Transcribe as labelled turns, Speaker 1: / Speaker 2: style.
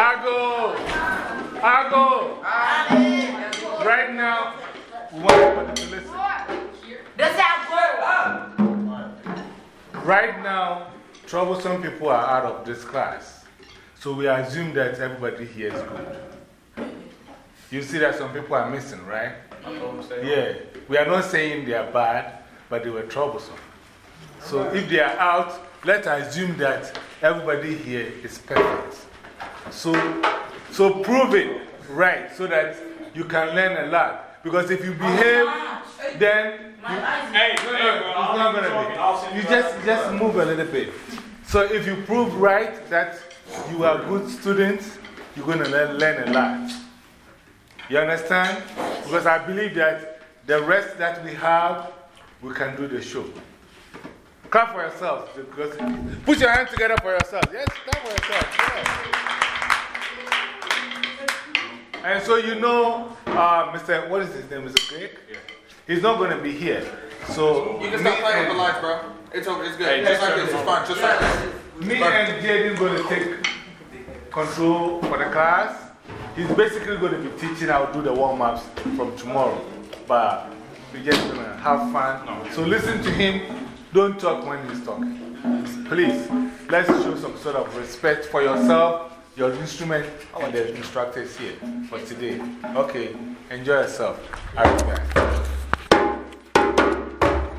Speaker 1: Ago. Ago. Right now, we want everybody to listen.
Speaker 2: Does that work?
Speaker 1: Right now, troublesome people are out of this class. So we assume that everybody here is good. You see that some people are missing, right? Yeah. We are not saying they are bad, but they were troublesome. So if they are out, let's assume that everybody here is perfect. So, so prove it right so that you can learn a lot. Because if you behave, then. You, hey, no, no, it's not going to be. You just, just move a little bit. So if you prove right that you are good students, you're going to learn, learn a lot. You understand? Because I believe that the rest that we have, we can do the show. Clap for yourselves. Because, put your hands together for yourselves. Yes, clap for yourselves. Yeah. And so you know, uh, Mr. What is his name? Mr. Craig? Yeah. He's not going to be here. So,
Speaker 3: you can stop playing with the lights, bro. It's, okay, it's good. Hey, just like this, it's fine. Just like this.
Speaker 1: Me and Jaden going to take control for the class. He's basically going to be teaching how to do the warm ups from tomorrow. But we're just going to have fun. So listen to him. Don't talk when he's talking. Please, let's show some sort of respect for yourself, your instrument, and the instructors here for today. Okay, enjoy yourself. I'll be back.